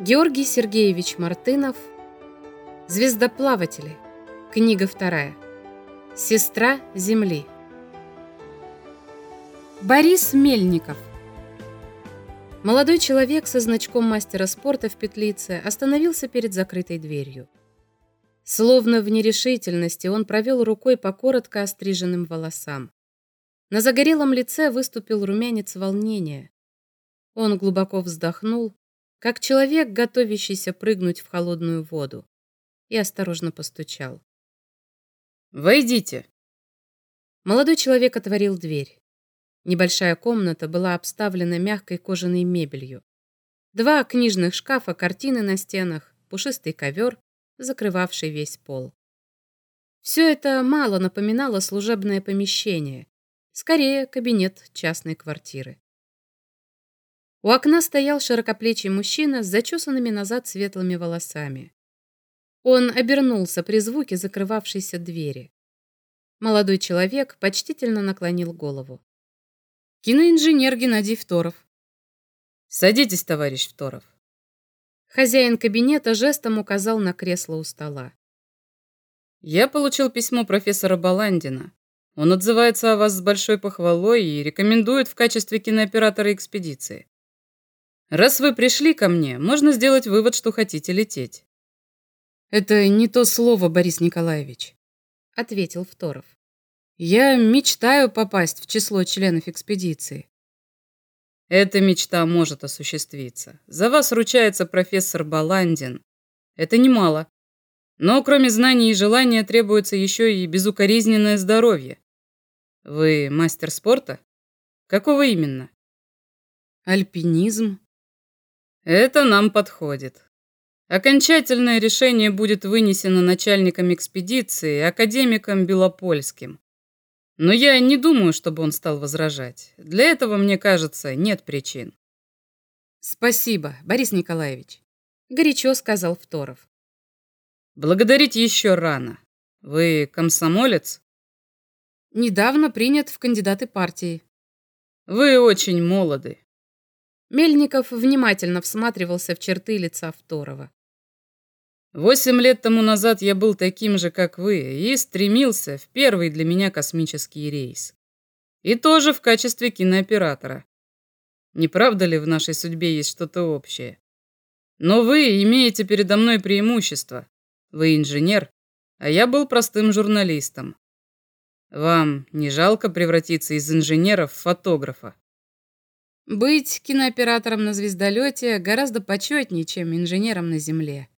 Георгий Сергеевич Мартынов Звездоплаватели Книга вторая Сестра Земли Борис Мельников Молодой человек со значком мастера спорта в петлице остановился перед закрытой дверью. Словно в нерешительности он провел рукой по коротко остриженным волосам. На загорелом лице выступил румянец волнения. Он глубоко вздохнул, как человек, готовящийся прыгнуть в холодную воду, и осторожно постучал. «Войдите!» Молодой человек отворил дверь. Небольшая комната была обставлена мягкой кожаной мебелью. Два книжных шкафа, картины на стенах, пушистый ковер, закрывавший весь пол. Все это мало напоминало служебное помещение, скорее кабинет частной квартиры. У окна стоял широкоплечий мужчина с зачесанными назад светлыми волосами. Он обернулся при звуке закрывавшейся двери. Молодой человек почтительно наклонил голову. Киноинженер Геннадий Второв. «Садитесь, товарищ Второв». Хозяин кабинета жестом указал на кресло у стола. «Я получил письмо профессора Баландина. Он отзывается о вас с большой похвалой и рекомендует в качестве кинооператора экспедиции. Раз вы пришли ко мне, можно сделать вывод, что хотите лететь. Это не то слово, Борис Николаевич, ответил Второв. Я мечтаю попасть в число членов экспедиции. Эта мечта может осуществиться. За вас ручается профессор Баландин. Это немало. Но кроме знаний и желания требуется еще и безукоризненное здоровье. Вы мастер спорта? Какого именно? Альпинизм. Это нам подходит. Окончательное решение будет вынесено начальником экспедиции, академиком Белопольским. Но я не думаю, чтобы он стал возражать. Для этого, мне кажется, нет причин. Спасибо, Борис Николаевич, горячо сказал Второв. Благодарить еще рано. Вы комсомолец? Недавно принят в кандидаты партии. Вы очень молоды. Мельников внимательно всматривался в черты лица Второго. Восемь лет тому назад я был таким же, как вы, и стремился в первый для меня космический рейс. И тоже в качестве кинооператора. Не правда ли в нашей судьбе есть что-то общее? Но вы имеете передо мной преимущество. Вы инженер, а я был простым журналистом. Вам не жалко превратиться из инженера в фотографа? Быть кинооператором на звездолете гораздо почетнее, чем инженером на Земле.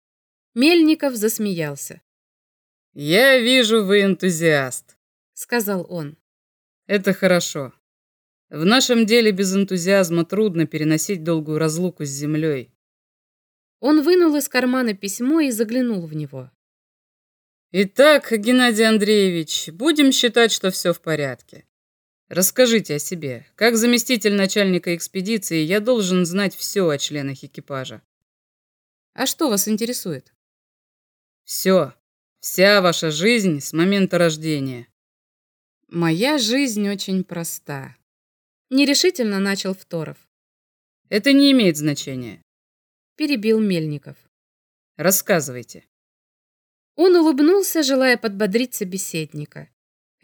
Мельников засмеялся. «Я вижу, вы энтузиаст», — сказал он. «Это хорошо. В нашем деле без энтузиазма трудно переносить долгую разлуку с землей». Он вынул из кармана письмо и заглянул в него. «Итак, Геннадий Андреевич, будем считать, что все в порядке. Расскажите о себе. Как заместитель начальника экспедиции я должен знать все о членах экипажа. А что вас интересует? Все. Вся ваша жизнь с момента рождения. Моя жизнь очень проста. Нерешительно начал Второв. Это не имеет значения. Перебил Мельников. Рассказывайте. Он улыбнулся, желая подбодрить собеседника.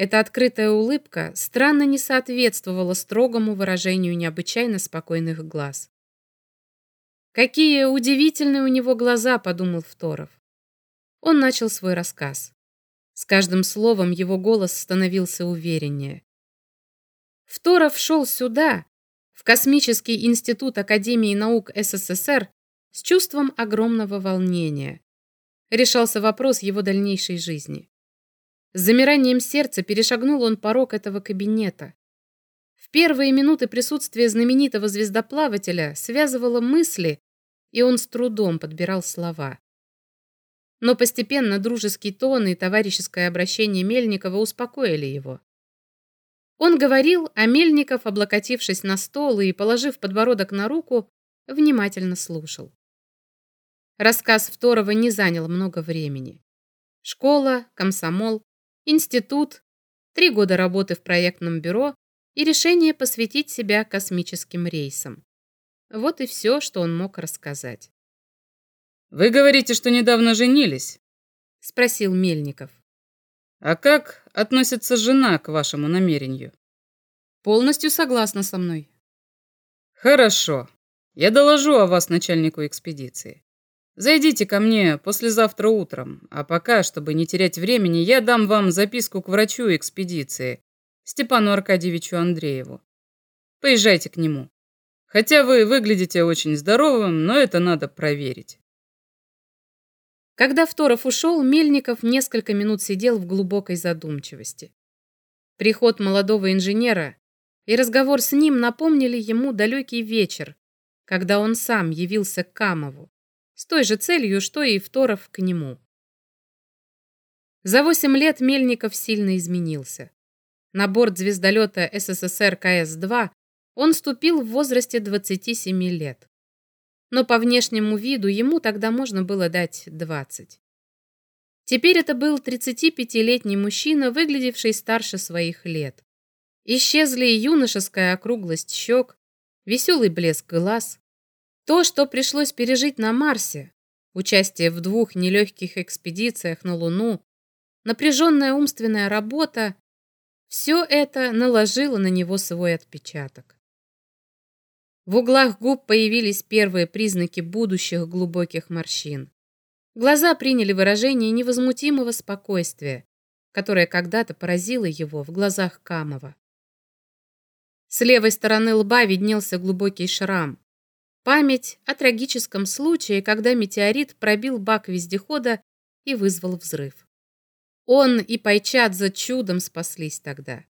Эта открытая улыбка странно не соответствовала строгому выражению необычайно спокойных глаз. «Какие удивительные у него глаза!» — подумал Второв. Он начал свой рассказ. С каждым словом его голос становился увереннее. Второв шел сюда, в Космический институт Академии наук СССР, с чувством огромного волнения. Решался вопрос его дальнейшей жизни. С замиранием сердца перешагнул он порог этого кабинета. В первые минуты присутствия знаменитого звездоплавателя связывало мысли, и он с трудом подбирал слова. Но постепенно дружеский тон и товарищеское обращение Мельникова успокоили его. Он говорил, а Мельников, облокотившись на стол и положив подбородок на руку, внимательно слушал. Рассказ Второго не занял много времени. Школа, комсомол, институт, три года работы в проектном бюро и решение посвятить себя космическим рейсам. Вот и все, что он мог рассказать. Вы говорите, что недавно женились? Спросил Мельников. А как относится жена к вашему намерению? Полностью согласна со мной. Хорошо. Я доложу о вас начальнику экспедиции. Зайдите ко мне послезавтра утром, а пока, чтобы не терять времени, я дам вам записку к врачу экспедиции, Степану Аркадьевичу Андрееву. Поезжайте к нему. Хотя вы выглядите очень здоровым, но это надо проверить. Когда Второв ушел, Мельников несколько минут сидел в глубокой задумчивости. Приход молодого инженера и разговор с ним напомнили ему далекий вечер, когда он сам явился к Камову, с той же целью, что и Второв к нему. За восемь лет Мельников сильно изменился. На борт звездолета СССР КС-2 он ступил в возрасте 27 лет но по внешнему виду ему тогда можно было дать 20. Теперь это был 35-летний мужчина, выглядевший старше своих лет. Исчезли юношеская округлость щек, веселый блеск глаз. То, что пришлось пережить на Марсе, участие в двух нелегких экспедициях на Луну, напряженная умственная работа, все это наложило на него свой отпечаток. В углах губ появились первые признаки будущих глубоких морщин. Глаза приняли выражение невозмутимого спокойствия, которое когда-то поразило его в глазах Камова. С левой стороны лба виднелся глубокий шрам. Память о трагическом случае, когда метеорит пробил бак вездехода и вызвал взрыв. Он и Пайчадзе чудом спаслись тогда.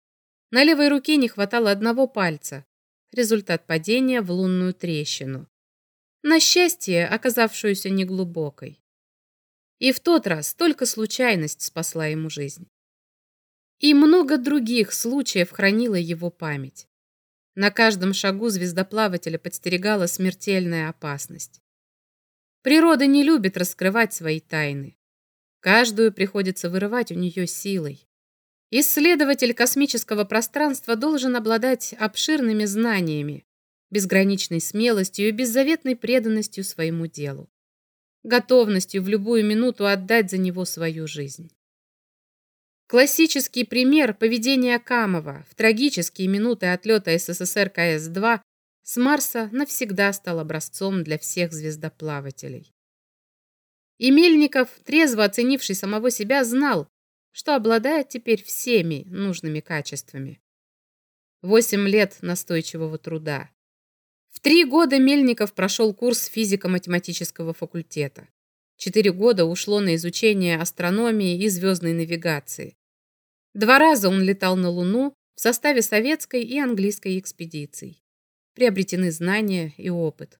На левой руке не хватало одного пальца, результат падения в лунную трещину. На счастье, оказавшуюся неглубокой. И в тот раз только случайность спасла ему жизнь. И много других случаев хранила его память. На каждом шагу звездоплавателя подстерегала смертельная опасность. Природа не любит раскрывать свои тайны. Каждую приходится вырывать у нее силой. Исследователь космического пространства должен обладать обширными знаниями, безграничной смелостью и беззаветной преданностью своему делу, готовностью в любую минуту отдать за него свою жизнь. Классический пример поведения Камова в трагические минуты отлета СССР КС-2 с Марса навсегда стал образцом для всех звездоплавателей. И Мельников, трезво оценивший самого себя, знал, что обладает теперь всеми нужными качествами. Восемь лет настойчивого труда. В три года Мельников прошел курс физико-математического факультета. Четыре года ушло на изучение астрономии и звездной навигации. Два раза он летал на Луну в составе советской и английской экспедиций. Приобретены знания и опыт.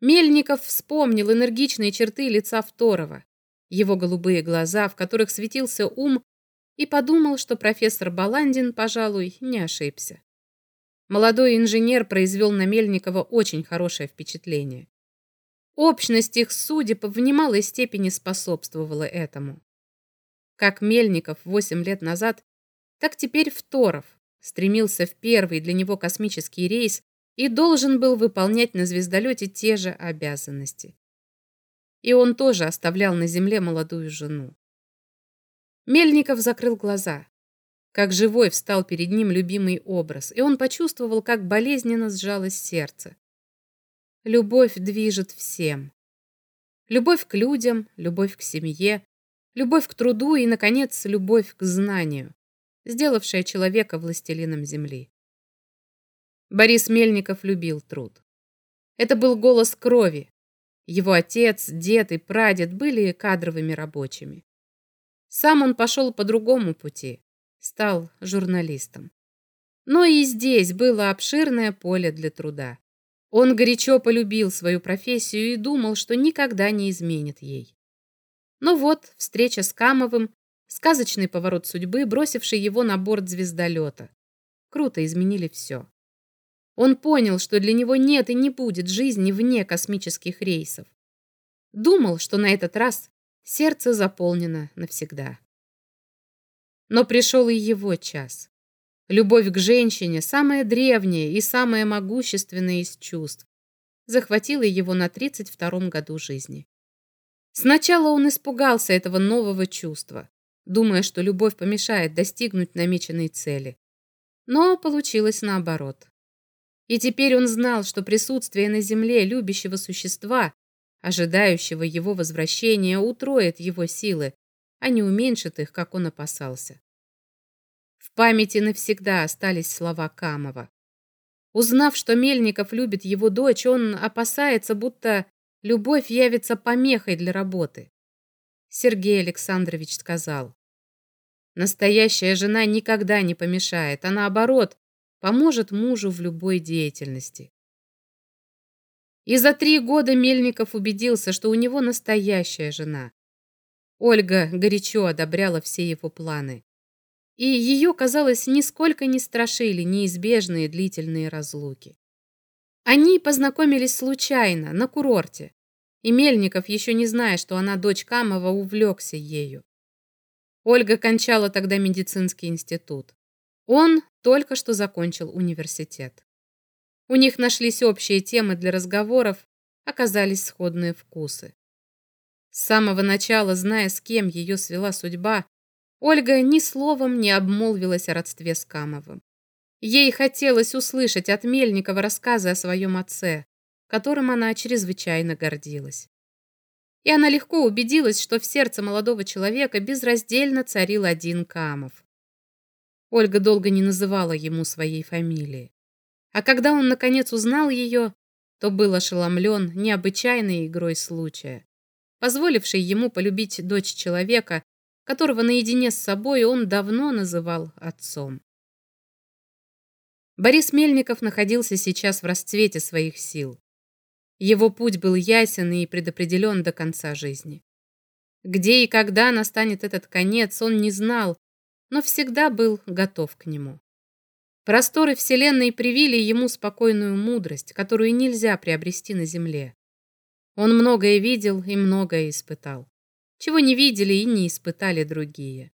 Мельников вспомнил энергичные черты лица Второго, его голубые глаза, в которых светился ум, и подумал, что профессор Баландин, пожалуй, не ошибся. Молодой инженер произвел на Мельникова очень хорошее впечатление. Общность их судеб в немалой степени способствовала этому. Как Мельников восемь лет назад, так теперь Второв стремился в первый для него космический рейс и должен был выполнять на звездолете те же обязанности и он тоже оставлял на земле молодую жену. Мельников закрыл глаза. Как живой встал перед ним любимый образ, и он почувствовал, как болезненно сжалось сердце. Любовь движет всем. Любовь к людям, любовь к семье, любовь к труду и, наконец, любовь к знанию, сделавшая человека властелином земли. Борис Мельников любил труд. Это был голос крови, его отец, дед и прадед были кадровыми рабочими. Сам он пошел по другому пути, стал журналистом. Но и здесь было обширное поле для труда. Он горячо полюбил свою профессию и думал, что никогда не изменит ей. Но вот встреча с Камовым, сказочный поворот судьбы, бросивший его на борт звездолета. Круто изменили все. Он понял, что для него нет и не будет жизни вне космических рейсов. Думал, что на этот раз сердце заполнено навсегда. Но пришел и его час. Любовь к женщине, самая древняя и самая могущественная из чувств, захватила его на 32-м году жизни. Сначала он испугался этого нового чувства, думая, что любовь помешает достигнуть намеченной цели. Но получилось наоборот. И теперь он знал, что присутствие на земле любящего существа, ожидающего его возвращения, утроит его силы, а не уменьшит их, как он опасался. Памяти навсегда остались слова Камова. Узнав, что Мельников любит его дочь, он опасается, будто любовь явится помехой для работы. Сергей Александрович сказал, «Настоящая жена никогда не помешает, а наоборот, поможет мужу в любой деятельности». И за три года Мельников убедился, что у него настоящая жена. Ольга горячо одобряла все его планы. И ее, казалось, нисколько не страшили неизбежные длительные разлуки. Они познакомились случайно, на курорте, и Мельников, еще не зная, что она дочь Камова, увлекся ею. Ольга кончала тогда медицинский институт. Он только что закончил университет. У них нашлись общие темы для разговоров, оказались сходные вкусы. С самого начала, зная, с кем ее свела судьба, Ольга ни словом не обмолвилась о родстве с Камовым. Ей хотелось услышать от Мельникова рассказы о своем отце, которым она чрезвычайно гордилась. И она легко убедилась, что в сердце молодого человека безраздельно царил один Камов. Ольга долго не называла ему своей фамилии. А когда он, наконец, узнал ее, то был ошеломлен необычайной игрой случая позволивший ему полюбить дочь человека, которого наедине с собой он давно называл отцом. Борис Мельников находился сейчас в расцвете своих сил. Его путь был ясен и предопределен до конца жизни. Где и когда настанет этот конец, он не знал, но всегда был готов к нему. Просторы Вселенной привили ему спокойную мудрость, которую нельзя приобрести на Земле. Он многое видел и многое испытал, чего не видели и не испытали другие.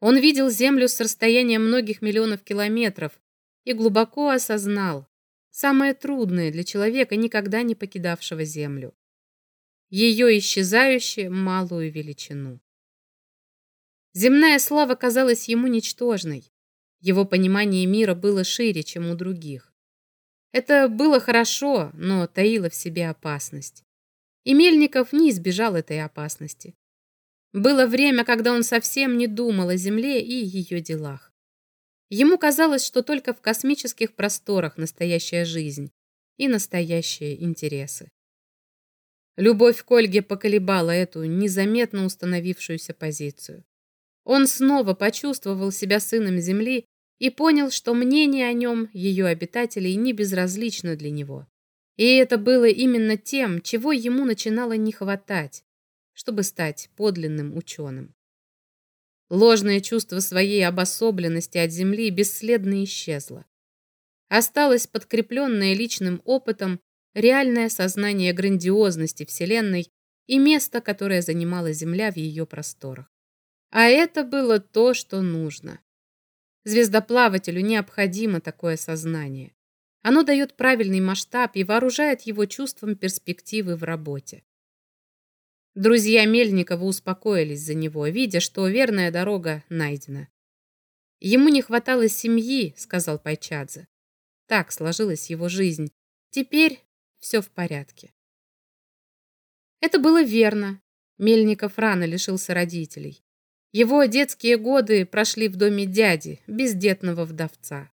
Он видел Землю с расстояния многих миллионов километров и глубоко осознал самое трудное для человека, никогда не покидавшего Землю. Ее исчезающую малую величину. Земная слава казалась ему ничтожной. Его понимание мира было шире, чем у других. Это было хорошо, но таило в себе опасность. И Мельников не избежал этой опасности. Было время, когда он совсем не думал о Земле и ее делах. Ему казалось, что только в космических просторах настоящая жизнь и настоящие интересы. Любовь к Ольге поколебала эту незаметно установившуюся позицию. Он снова почувствовал себя сыном Земли и понял, что мнение о нем, ее обитателей, не безразлично для него. И это было именно тем, чего ему начинало не хватать, чтобы стать подлинным ученым. Ложное чувство своей обособленности от Земли бесследно исчезло. Осталось подкрепленное личным опытом реальное сознание грандиозности Вселенной и место, которое занимала Земля в ее просторах. А это было то, что нужно. Звездоплавателю необходимо такое сознание. Оно дает правильный масштаб и вооружает его чувством перспективы в работе. Друзья Мельникова успокоились за него, видя, что верная дорога найдена. «Ему не хватало семьи», — сказал Пайчадзе. Так сложилась его жизнь. Теперь все в порядке. Это было верно. Мельников рано лишился родителей. Его детские годы прошли в доме дяди, бездетного вдовца.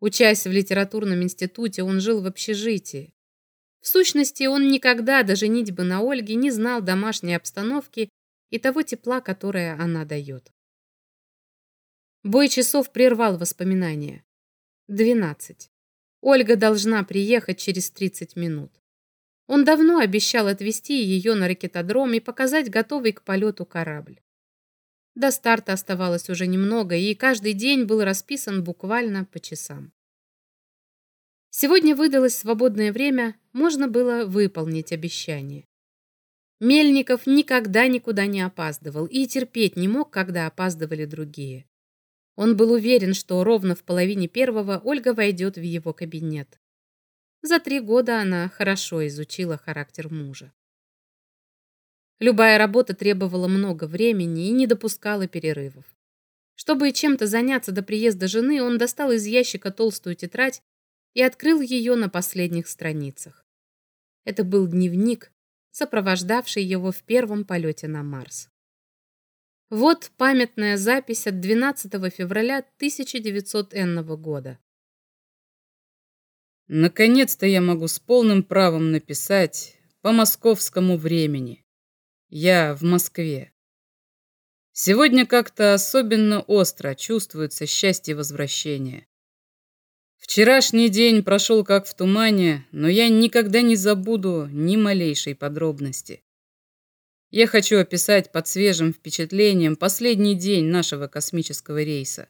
Учась в литературном институте, он жил в общежитии. В сущности, он никогда до женитьбы на Ольге не знал домашней обстановки и того тепла, которое она дает. Бой часов прервал воспоминания. Двенадцать. Ольга должна приехать через 30 минут. Он давно обещал отвезти ее на ракетодром и показать готовый к полету корабль. До старта оставалось уже немного, и каждый день был расписан буквально по часам. Сегодня выдалось свободное время, можно было выполнить обещание. Мельников никогда никуда не опаздывал и терпеть не мог, когда опаздывали другие. Он был уверен, что ровно в половине первого Ольга войдет в его кабинет. За три года она хорошо изучила характер мужа. Любая работа требовала много времени и не допускала перерывов. Чтобы чем-то заняться до приезда жены, он достал из ящика толстую тетрадь и открыл ее на последних страницах. Это был дневник, сопровождавший его в первом полете на Марс. Вот памятная запись от 12 февраля 1900 года. Наконец-то я могу с полным правом написать по московскому времени. Я в Москве. Сегодня как-то особенно остро чувствуется счастье возвращения. Вчерашний день прошел как в тумане, но я никогда не забуду ни малейшей подробности. Я хочу описать под свежим впечатлением последний день нашего космического рейса.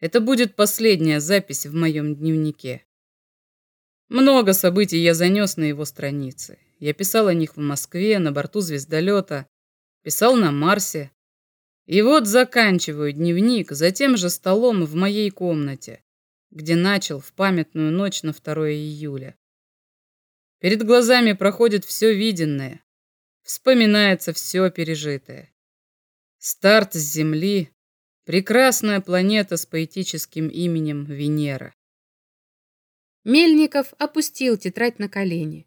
Это будет последняя запись в моем дневнике. Много событий я занес на его страницы. Я писал о них в Москве, на борту звездолета, писал на Марсе, и вот заканчиваю дневник за тем же столом в моей комнате, где начал в памятную ночь на 2 июля. Перед глазами проходит все виденное, вспоминается все пережитое. Старт с Земли, прекрасная планета с поэтическим именем Венера. Мельников опустил тетрадь на колени.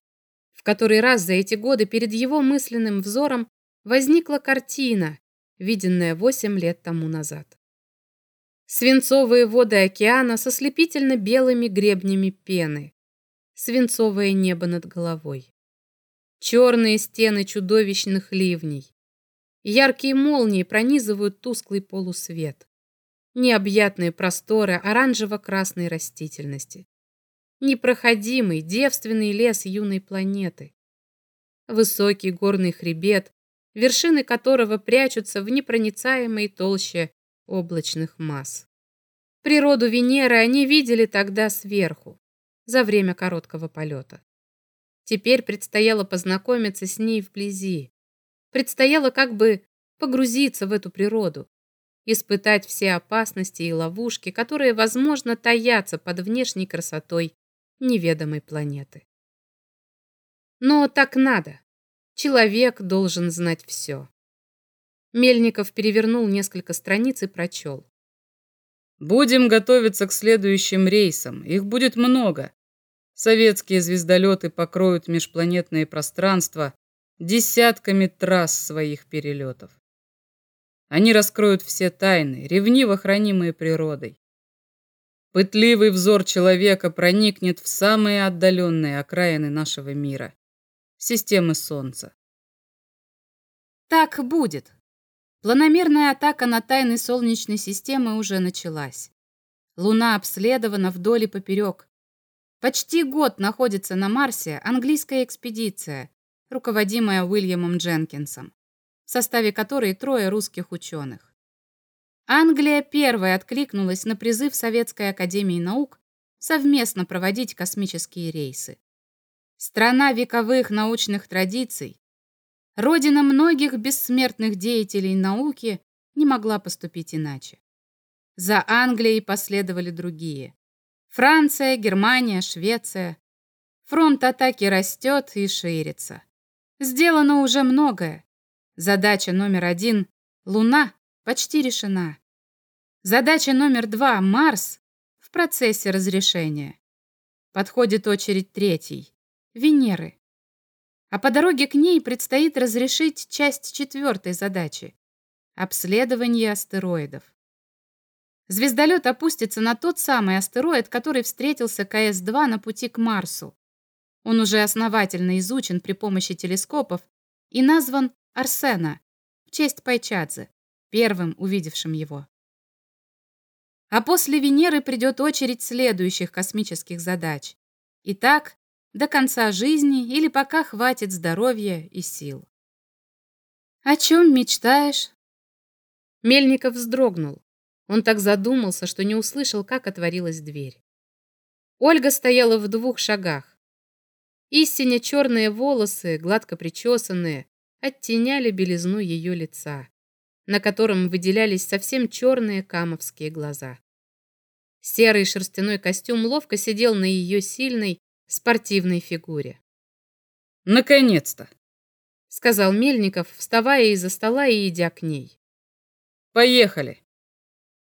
Который раз за эти годы перед его мысленным взором возникла картина, виденное восемь лет тому назад. Свинцовые воды океана со слепительно белыми гребнями пены. Свинцовое небо над головой. Черные стены чудовищных ливней. Яркие молнии пронизывают тусклый полусвет. Необъятные просторы оранжево-красной растительности. Непроходимый девственный лес юной планеты. Высокий горный хребет, вершины которого прячутся в непроницаемой толще облачных масс. Природу Венеры они видели тогда сверху, за время короткого полета. Теперь предстояло познакомиться с ней вблизи. Предстояло как бы погрузиться в эту природу, испытать все опасности и ловушки, которые, возможно, таятся под внешней красотой неведомой планеты. Но так надо. Человек должен знать все. Мельников перевернул несколько страниц и прочел. Будем готовиться к следующим рейсам. Их будет много. Советские звездолеты покроют межпланетное пространство десятками трасс своих перелетов. Они раскроют все тайны, ревниво хранимые природой. Пытливый взор человека проникнет в самые отдаленные окраины нашего мира системы Солнца. Так будет. Планомерная атака на тайны Солнечной системы уже началась. Луна обследована вдоль и поперек. Почти год находится на Марсе английская экспедиция, руководимая Уильямом Дженкинсом, в составе которой трое русских ученых. Англия первой откликнулась на призыв Советской Академии Наук совместно проводить космические рейсы. Страна вековых научных традиций, родина многих бессмертных деятелей науки не могла поступить иначе. За Англией последовали другие. Франция, Германия, Швеция. Фронт атаки растет и ширится. Сделано уже многое. Задача номер один — Луна — почти решена. Задача номер два — Марс — в процессе разрешения. Подходит очередь третьей Венеры. А по дороге к ней предстоит разрешить часть четвертой задачи – обследование астероидов. Звездолет опустится на тот самый астероид, который встретился КС-2 на пути к Марсу. Он уже основательно изучен при помощи телескопов и назван Арсена в честь Пайчадзе, первым увидевшим его. А после Венеры придет очередь следующих космических задач. Итак, до конца жизни или пока хватит здоровья и сил. «О чем мечтаешь?» Мельников вздрогнул. Он так задумался, что не услышал, как отворилась дверь. Ольга стояла в двух шагах. Истинно черные волосы, гладко причесанные, оттеняли белизну ее лица, на котором выделялись совсем черные камовские глаза. Серый шерстяной костюм ловко сидел на ее сильной, спортивной фигуре. Наконец-то! сказал Мельников, вставая из-за стола и идя к ней. Поехали.